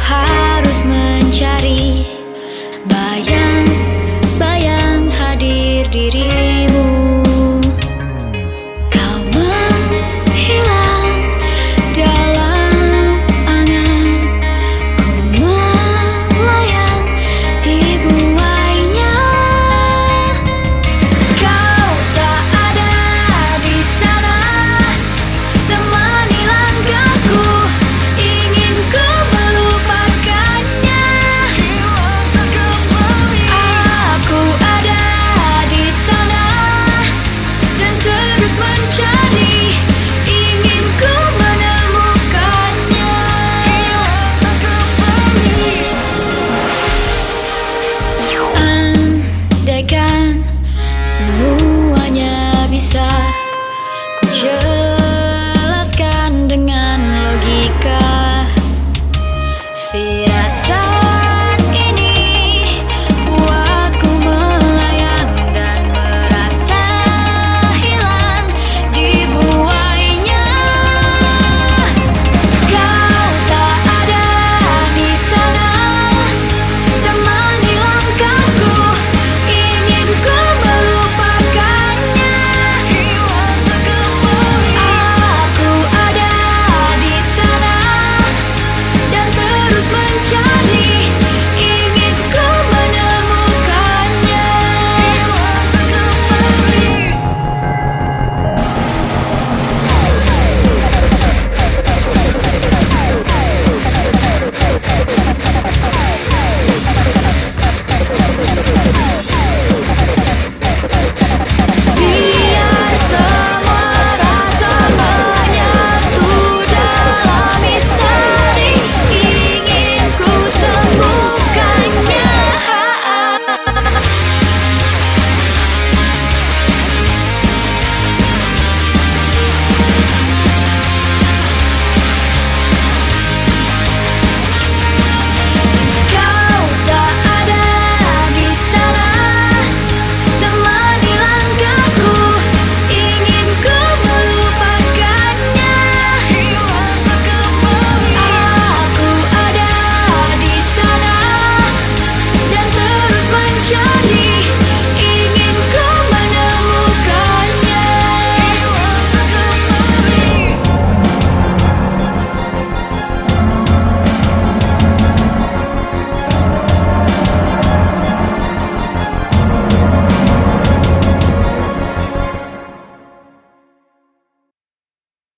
harus mencari. dengan logika.